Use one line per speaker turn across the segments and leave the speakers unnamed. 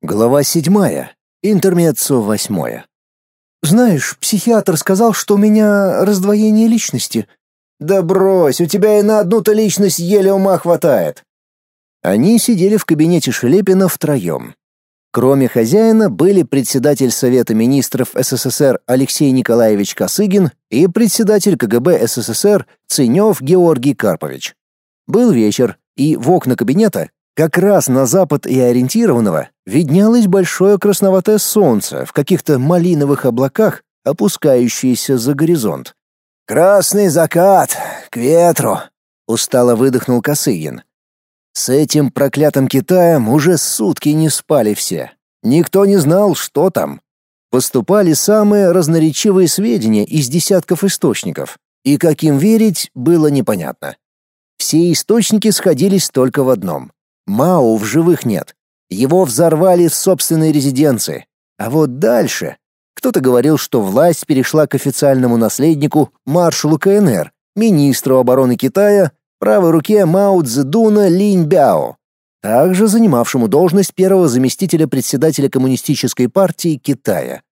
Глава седьмая. Интермеццо восьмое.
«Знаешь, психиатр сказал, что у меня раздвоение личности».
«Да брось, у тебя и на одну-то личность еле ума хватает». Они сидели в кабинете Шелепина втроем. Кроме хозяина были председатель Совета министров СССР Алексей Николаевич Косыгин и председатель КГБ СССР Ценев Георгий Карпович. Был вечер, и в окна кабинета как раз на запад и ориентированного виднелось большое красноватое солнце в каких-то малиновых облаках, опускающееся за горизонт. «Красный закат! К ветру!» — устало выдохнул Косыгин. С этим проклятым Китаем уже сутки не спали все. Никто не знал, что там. Поступали самые разноречивые сведения из десятков источников, и каким верить было непонятно. Все источники сходились только в одном. Мао в живых нет. Его взорвали в собственной резиденции. А вот дальше... Кто-то говорил, что власть перешла к официальному наследнику, маршалу КНР, министру обороны Китая, правой руке Мао Цзэдуна Линь Бяо, также занимавшему должность первого заместителя председателя Коммунистической партии Китая.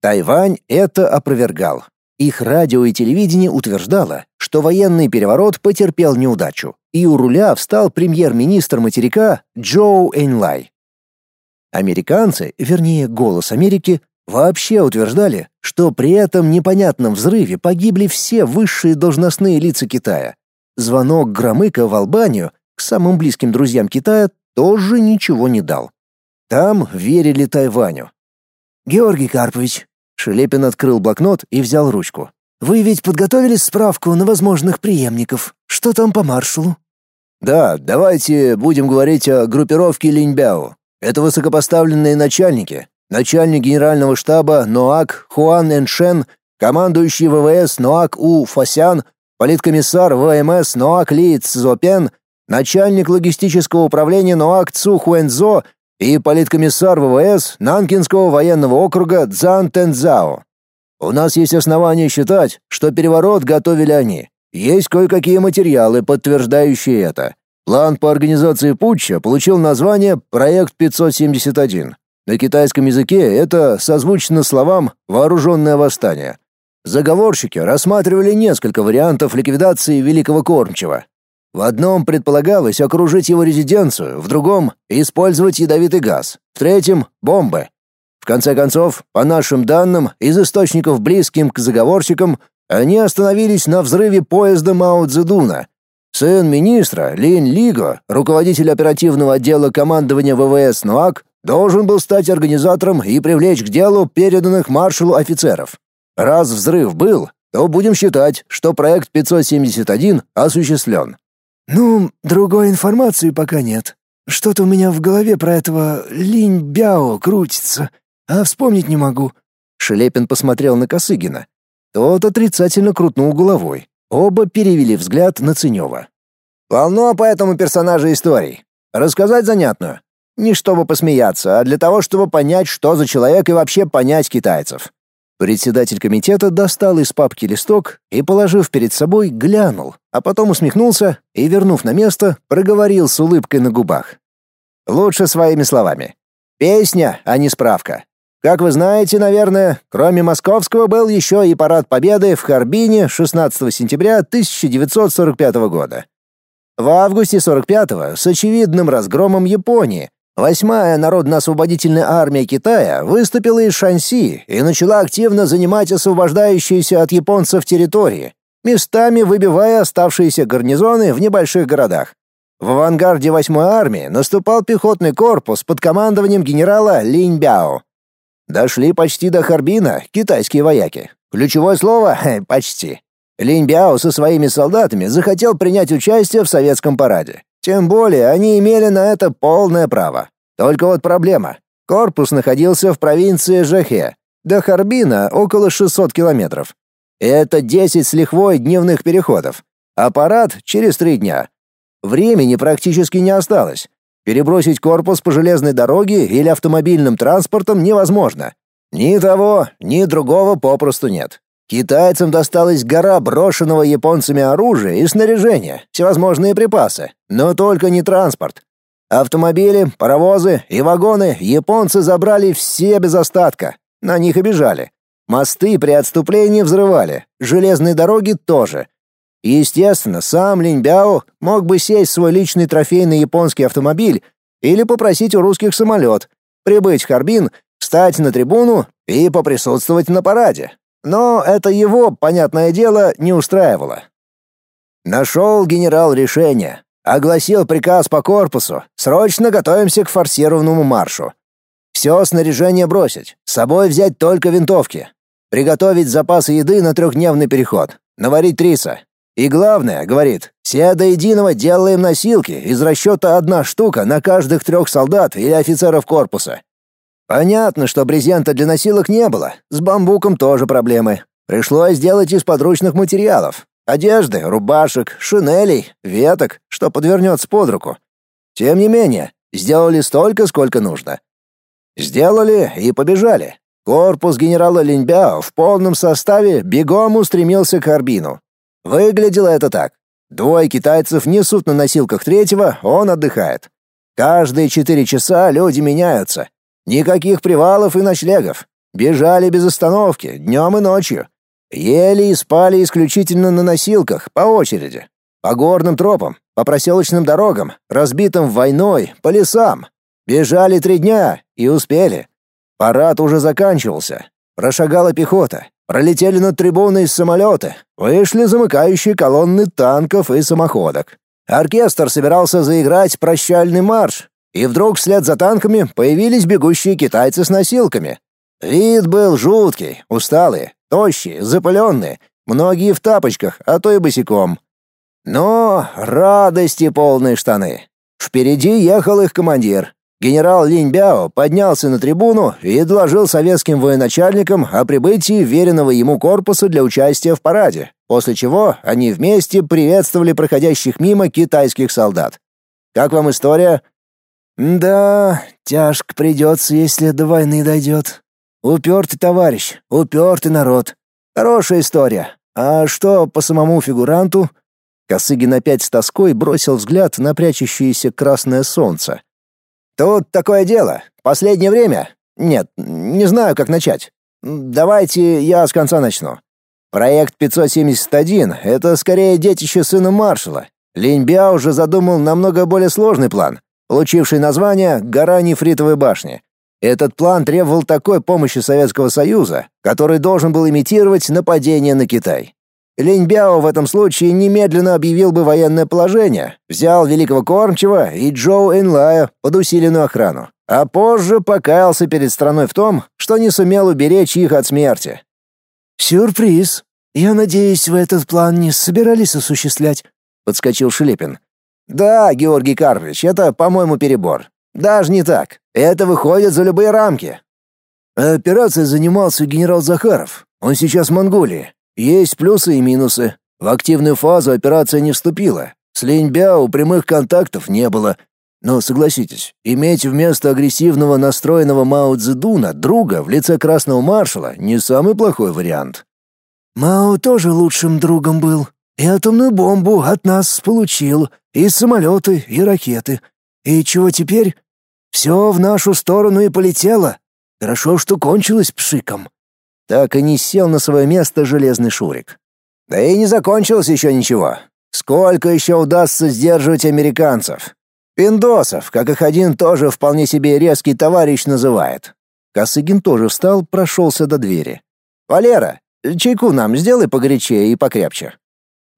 Тайвань это опровергал. Их радио и телевидение утверждало, что военный переворот потерпел неудачу и у руля встал премьер-министр материка Джоу Энлай. Американцы, вернее, голос Америки, вообще утверждали, что при этом непонятном взрыве погибли все высшие должностные лица Китая. Звонок Громыка в Албанию к самым близким друзьям Китая тоже ничего не дал. Там верили Тайваню. «Георгий Карпович», — Шелепин открыл блокнот и взял ручку. Вы ведь подготовили справку на возможных преемников. Что там по маршалу?
Да, давайте будем говорить о группировке Линьбяо. Это высокопоставленные начальники. Начальник генерального штаба Ноак Хуан Эншен, командующий ВВС Ноак У Фасян, политкомиссар ВМС Ноак Ли Цзопен, начальник логистического управления Ноак Цу Хуэнзо и политкомиссар ВВС Нанкинского военного округа Цзан Тенцзао. У нас есть основания считать, что переворот готовили они. Есть кое-какие материалы, подтверждающие это. План по организации путча получил название «Проект 571». На китайском языке это созвучно словам «вооруженное восстание». Заговорщики рассматривали несколько вариантов ликвидации Великого Кормчего. В одном предполагалось окружить его резиденцию, в другом — использовать ядовитый газ, в третьем — бомбы конце концов, по нашим данным, из источников близким к заговорщикам, они остановились на взрыве поезда Мао Цзэдуна. Сын министра, Лин Лиго, руководитель оперативного отдела командования ВВС НУАК, должен был стать организатором и привлечь к делу переданных маршалу офицеров. Раз взрыв был, то будем считать, что проект 571 осуществлен.
Ну, другой информации пока нет. Что-то у меня в голове про этого Линь Бяо крутится. А вспомнить не могу.
Шелепин посмотрел на Косыгина. Тот отрицательно крутнул головой. Оба перевели взгляд на Ценева.
«Полно по этому персонажу историй. Рассказать занятную? Не чтобы посмеяться, а для того, чтобы понять, что за человек и вообще понять китайцев».
Председатель комитета достал из папки листок и, положив перед собой, глянул, а потом усмехнулся и, вернув на место, проговорил с улыбкой на губах. «Лучше своими словами. Песня, а не справка. Как вы знаете, наверное, кроме московского был еще и парад Победы в Харбине 16 сентября 1945 года. В августе 45-го с очевидным разгромом Японии Восьмая Народно-освободительная армия Китая выступила из Шанси и начала активно занимать освобождающиеся от японцев территории, местами выбивая оставшиеся гарнизоны в небольших городах. В авангарде восьмой армии наступал пехотный корпус под командованием генерала Линь Бяо. Дошли почти до Харбина китайские вояки. Ключевое слово — почти. Линь Бяо со своими солдатами захотел принять участие в советском параде. Тем более они имели на это полное право. Только вот проблема. Корпус находился в провинции Жахе. До Харбина около 600 километров. Это 10 с лихвой дневных переходов. А парад через три дня. Времени практически не осталось. Перебросить корпус по железной дороге или автомобильным транспортом невозможно. Ни того, ни другого попросту нет. Китайцам досталась гора брошенного японцами оружия и снаряжения, всевозможные припасы, но только не транспорт. Автомобили, паровозы и вагоны японцы забрали все без остатка. На них обижали. Мосты при отступлении взрывали, железные дороги тоже. Естественно, сам Линьбяо мог бы сесть в свой личный трофейный японский автомобиль или попросить у русских самолет, прибыть в Харбин, встать на трибуну и поприсутствовать на параде. Но это его, понятное дело, не устраивало. Нашел генерал решение. Огласил приказ по корпусу. Срочно готовимся к форсированному маршу. Все снаряжение бросить, с собой взять только винтовки. Приготовить запасы еды на трехдневный переход. Наварить риса. И главное, говорит, все до единого делаем носилки из расчета одна штука на каждых трех солдат или офицеров корпуса. Понятно, что брезента для носилок не было, с бамбуком тоже проблемы. Пришлось сделать из подручных материалов. Одежды, рубашек, шинелей, веток, что подвернется под руку. Тем не менее, сделали столько, сколько нужно. Сделали и побежали. Корпус генерала Линьбяо в полном составе бегом устремился к Арбину. Выглядело это так. Двое китайцев несут на носилках третьего, он отдыхает. Каждые четыре часа люди меняются. Никаких привалов и ночлегов. Бежали без остановки, днем и ночью. Ели и спали исключительно на носилках, по очереди. По горным тропам, по проселочным дорогам, разбитым войной, по лесам. Бежали три дня и успели. Парад уже заканчивался. Прошагала пехота. Пролетели над трибуной из самолета. Вышли замыкающие колонны танков и самоходок. Оркестр собирался заиграть прощальный марш. И вдруг вслед за танками появились бегущие китайцы с носилками. Вид был жуткий, усталые, тощие, запыленные, многие в тапочках, а то и босиком. Но радости полные штаны. Впереди ехал их командир. Генерал Линь Бяо поднялся на трибуну и доложил советским военачальникам о прибытии веренного ему корпуса для участия в параде, после чего они вместе приветствовали проходящих мимо китайских солдат. Как вам история?
Да, тяжко придется, если до войны дойдет. Упертый товарищ, упертый народ. Хорошая история. А что по самому фигуранту?
Косыгин опять с тоской бросил взгляд на прячущееся красное солнце. Тут такое дело. Последнее время... Нет, не знаю, как начать. Давайте я с конца начну. Проект 571 — это скорее детище сына маршала. Линьбя уже задумал намного более сложный план, получивший название «Гора нефритовой башни». Этот план требовал такой помощи Советского Союза, который должен был имитировать нападение на Китай. Линь Бяо в этом случае немедленно объявил бы военное положение, взял Великого Кормчего и Джоу Энлая под усиленную охрану, а позже покаялся перед страной в том, что не сумел уберечь их от смерти.
«Сюрприз. Я надеюсь, вы этот план не собирались осуществлять?» — подскочил Шелепин.
«Да, Георгий Карпович, это, по-моему, перебор. Даже не так. Это выходит за любые рамки.
Операцией занимался генерал Захаров. Он сейчас в Монголии. Есть плюсы и минусы. В активную фазу операция не вступила. С Линьбяо прямых контактов не было. Но согласитесь, иметь вместо агрессивного настроенного Мао Цзэдуна друга в лице красного маршала не самый плохой вариант. Мао тоже лучшим другом был. И атомную бомбу от нас получил, и самолеты, и ракеты. И чего теперь? Все в нашу сторону и полетело. Хорошо, что кончилось пшиком.
Так и не сел на свое место железный Шурик. Да и не закончилось еще ничего. Сколько еще удастся сдерживать американцев? Пиндосов, как их один тоже вполне себе резкий товарищ называет. Косыгин тоже встал, прошелся до двери. «Валера, чайку нам сделай погорячее и покрепче».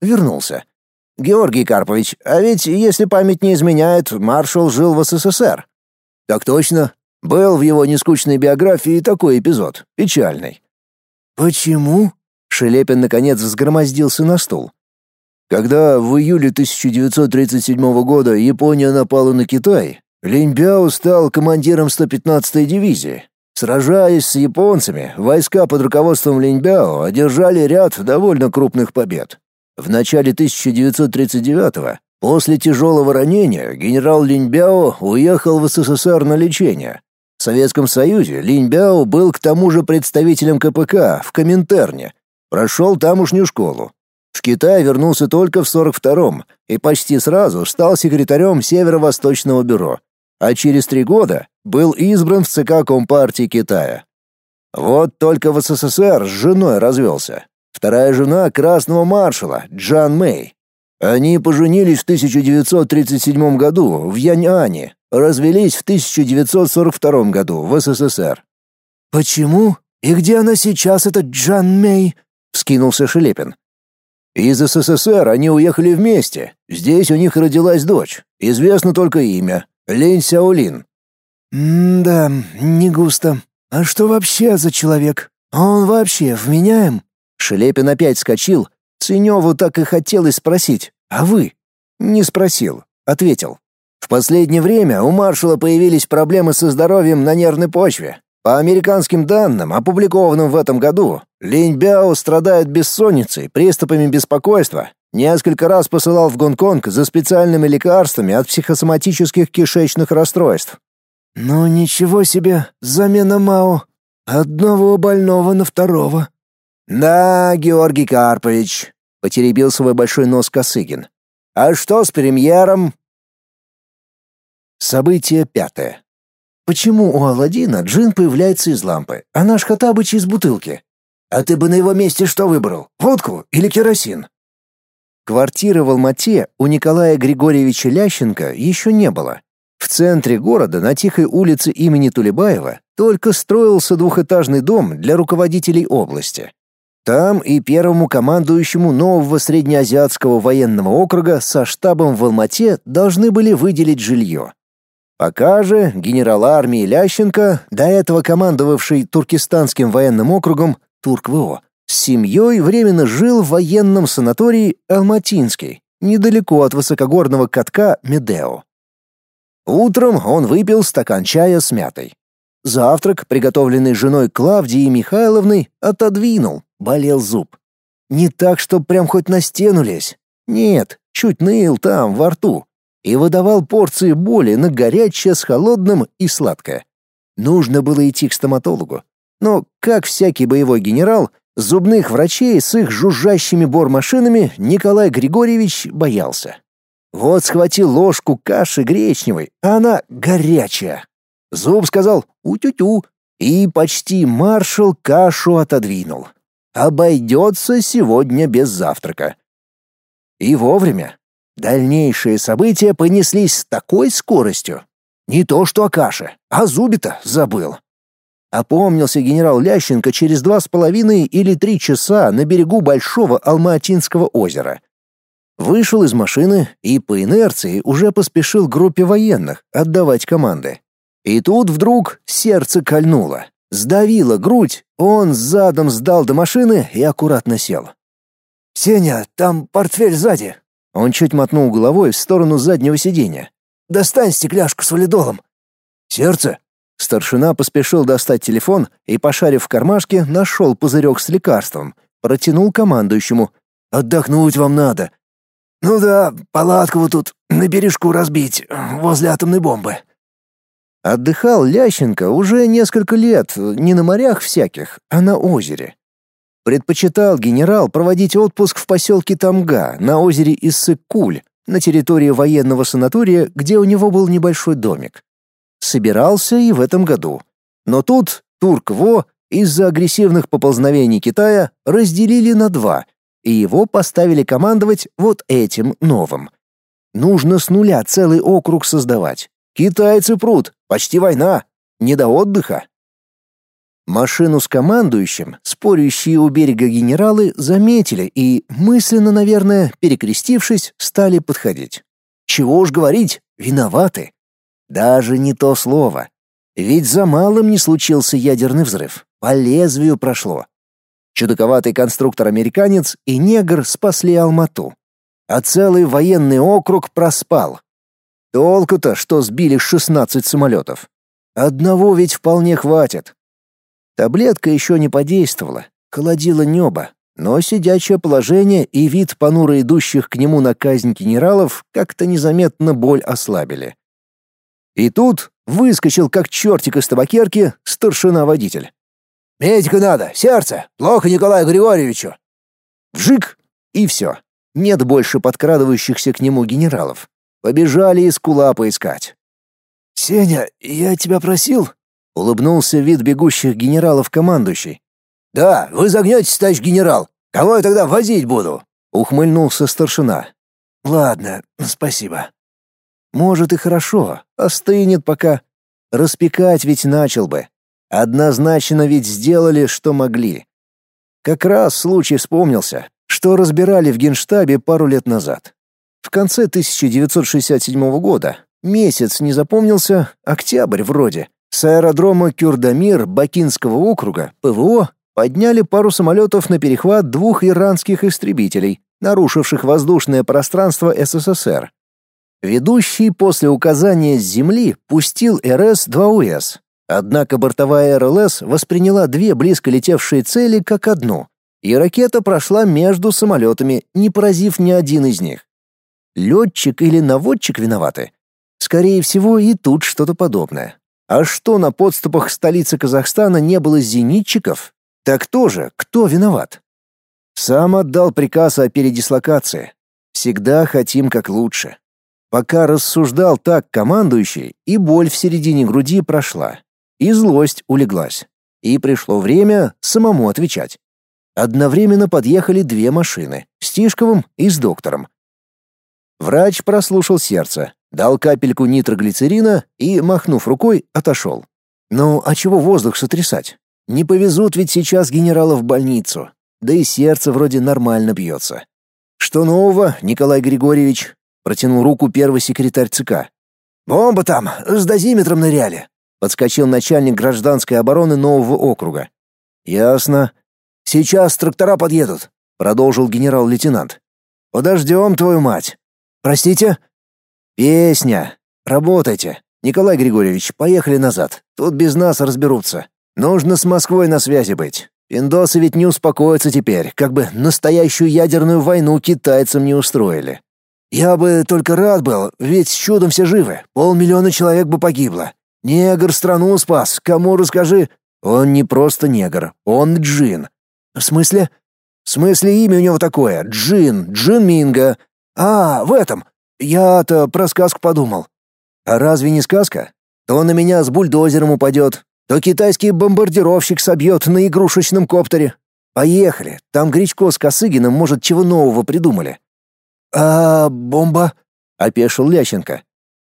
Вернулся. «Георгий Карпович, а ведь, если память не изменяет, маршал жил в СССР.
Так точно. Был в его нескучной биографии такой эпизод, печальный.
Почему? Шелепин наконец взгромоздился на стул.
Когда в июле 1937 года Япония напала на Китай, Линь Бяо стал командиром 115-й дивизии. Сражаясь с японцами, войска под руководством Линь Бяо одержали ряд довольно крупных побед. В начале 1939 После тяжелого ранения генерал Линьбяо уехал в СССР на лечение. В Советском Союзе Линьбяо был к тому же представителем КПК в Коминтерне, прошел тамошнюю школу.
В Китай вернулся только в 42-м и почти сразу стал секретарем Северо-Восточного бюро, а через три года был избран в ЦК Компартии Китая. Вот только в СССР с женой развелся. Вторая жена красного маршала, Джан Мэй. Они поженились в 1937 году в Яньане, развелись в 1942 году в СССР.
«Почему? И где она сейчас, эта Джан Мэй?» — вскинулся Шелепин.
Из СССР они уехали вместе. Здесь у них родилась дочь. Известно только имя — Лень Сяолин.
«М-да, не густо. А что вообще за человек? Он вообще вменяем?»
Шелепин опять вскочил. Ценеву так и хотелось спросить. «А вы?» Не спросил. Ответил. В последнее время у маршала появились проблемы со здоровьем на нервной почве. По американским данным, опубликованным в этом году, Линь Бяо страдает бессонницей, приступами беспокойства. Несколько раз посылал в Гонконг за специальными лекарствами от психосоматических кишечных расстройств.
«Ну ничего себе, замена Мао. Одного больного на второго».
«Да, Георгий Карпович», — потеребил свой большой нос Косыгин. «А что с премьером?» Событие пятое. Почему у Аладдина джин появляется из лампы, а наш Хатабыч из бутылки? А ты бы на его месте что выбрал? Водку или керосин? Квартиры в Алмате у Николая Григорьевича Лященко еще не было. В центре города, на тихой улице имени Тулебаева, только строился двухэтажный дом для руководителей области. Там и первому командующему нового среднеазиатского военного округа со штабом в Алмате должны были выделить жилье. Пока же генерал армии Лященко, до этого командовавший Туркестанским военным округом Турк-ВО, с семьей временно жил в военном санатории Алматинский, недалеко от высокогорного катка Медео. Утром он выпил стакан чая с мятой. Завтрак, приготовленный женой Клавдией Михайловной, отодвинул, болел зуб. Не так, что прям хоть на стену лезь. Нет, чуть ныл там, во рту и выдавал порции боли на горячее с холодным и сладкое. Нужно было идти к стоматологу. Но, как всякий боевой генерал, зубных врачей с их жужжащими бормашинами Николай Григорьевич боялся. Вот схватил ложку каши гречневой, а она горячая. Зуб сказал «у-тю-тю», и почти маршал кашу отодвинул. Обойдется сегодня без завтрака. И вовремя. Дальнейшие события понеслись с такой скоростью. Не то что о каше, а зубе-то забыл. Опомнился генерал Лященко через два с половиной или три часа на берегу Большого Алматинского озера. Вышел из машины и по инерции уже поспешил группе военных отдавать команды. И тут вдруг сердце кольнуло, сдавило грудь, он задом сдал до машины и аккуратно сел.
«Сеня, там портфель сзади»,
он чуть мотнул головой в сторону заднего сиденья.
«Достань стекляшку с валидолом».
«Сердце?» Старшина поспешил достать телефон и, пошарив в кармашке, нашел пузырек с лекарством. Протянул командующему. «Отдохнуть вам надо».
«Ну да, палатку вот тут на бережку разбить, возле атомной бомбы».
Отдыхал Лященко уже несколько лет, не на морях всяких, а на озере. Предпочитал генерал проводить отпуск в поселке Тамга на озере Иссык-Куль, на территории военного санатория, где у него был небольшой домик. Собирался и в этом году. Но тут Турк-Во из-за агрессивных поползновений Китая разделили на два, и его поставили командовать вот этим новым. Нужно с нуля целый округ создавать. Китайцы прут, почти война, не до отдыха. Машину с командующим, спорящие у берега генералы, заметили и, мысленно, наверное, перекрестившись, стали подходить. Чего уж говорить, виноваты. Даже не то слово. Ведь за малым не случился ядерный взрыв, по лезвию прошло. Чудаковатый конструктор-американец и негр спасли Алмату. А целый военный округ проспал. Толку-то, что сбили 16 самолетов. Одного ведь вполне хватит. Таблетка еще не подействовала, холодило небо, но сидячее положение и вид понуро идущих к нему на казнь генералов как-то незаметно боль ослабили. И тут выскочил, как чертик из табакерки, старшина-водитель.
«Медика надо, сердце, плохо Николаю Григорьевичу».
Вжик! И все. Нет больше подкрадывающихся к нему генералов. Побежали из кула поискать.
«Сеня, я тебя просил?»
— улыбнулся вид бегущих генералов командующий.
«Да, вы загнетесь, товарищ генерал. Кого я тогда возить буду?»
— ухмыльнулся старшина.
«Ладно, спасибо».
«Может и хорошо, остынет пока. Распекать ведь начал бы. Однозначно ведь сделали, что могли. Как раз случай вспомнился, что разбирали в Генштабе пару лет назад. В конце 1967 года, месяц не запомнился, октябрь вроде, с аэродрома Кюрдамир Бакинского округа, ПВО, подняли пару самолетов на перехват двух иранских истребителей, нарушивших воздушное пространство СССР. Ведущий после указания с земли пустил РС-2УС, однако бортовая РЛС восприняла две близко летевшие цели как одну, и ракета прошла между самолетами, не поразив ни один из них. Летчик или наводчик виноваты? Скорее всего, и тут что-то подобное. А что на подступах столицы Казахстана не было зенитчиков? Так тоже, кто виноват? Сам отдал приказ о передислокации. Всегда хотим как лучше. Пока рассуждал так командующий, и боль в середине груди прошла, и злость улеглась. И пришло время самому отвечать. Одновременно подъехали две машины с Тишковым и с доктором. Врач прослушал сердце, дал капельку нитроглицерина и, махнув рукой, отошел. Ну, а чего воздух сотрясать? Не повезут ведь сейчас генерала в больницу. Да и сердце вроде нормально бьется. Что нового, Николай Григорьевич? Протянул руку первый секретарь ЦК.
Бомба там, с дозиметром ныряли.
Подскочил начальник гражданской обороны нового округа.
Ясно. Сейчас трактора подъедут, продолжил генерал-лейтенант. Подождем твою мать. Простите?
Песня. Работайте. Николай Григорьевич, поехали назад. Тут без нас разберутся. Нужно с Москвой на связи быть. Индосы ведь не успокоятся теперь, как бы настоящую ядерную войну китайцам не устроили.
Я бы только рад был, ведь с чудом все живы. Полмиллиона человек бы погибло. Негр страну спас. Кому расскажи?
Он не просто негр, он джин.
В смысле?
В смысле имя у него такое? Джин, Джин Минга.
А, в этом. Я-то про сказку подумал.
А разве не сказка? То на меня с бульдозером упадет, то китайский бомбардировщик собьет на игрушечном коптере. Поехали, там Гречко с Косыгиным, может, чего нового придумали.
А бомба?
— опешил Лященко.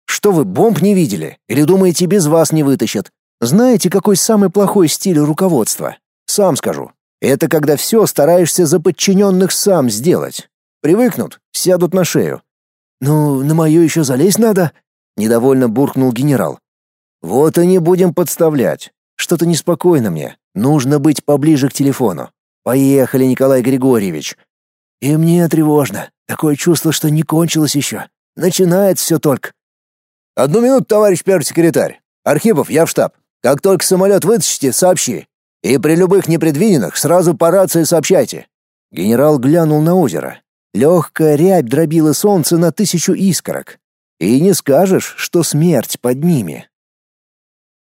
Что вы, бомб не видели? Или думаете, без вас не вытащат? Знаете, какой самый плохой стиль руководства? Сам скажу. Это когда все стараешься за подчиненных сам сделать. Привыкнут, сядут на шею.
«Ну, на мою еще залезть надо?»
— недовольно буркнул генерал. «Вот и не будем подставлять. Что-то неспокойно мне. Нужно быть поближе к телефону. Поехали, Николай Григорьевич».
«И мне тревожно. Такое чувство, что не кончилось еще. Начинается все только».
«Одну минуту, товарищ первый секретарь. Архипов, я в штаб. Как только самолет вытащите, сообщи. И при любых непредвиденных сразу по рации сообщайте». Генерал глянул на озеро. Легкая рябь дробила солнце на тысячу искорок. И не скажешь, что смерть под ними.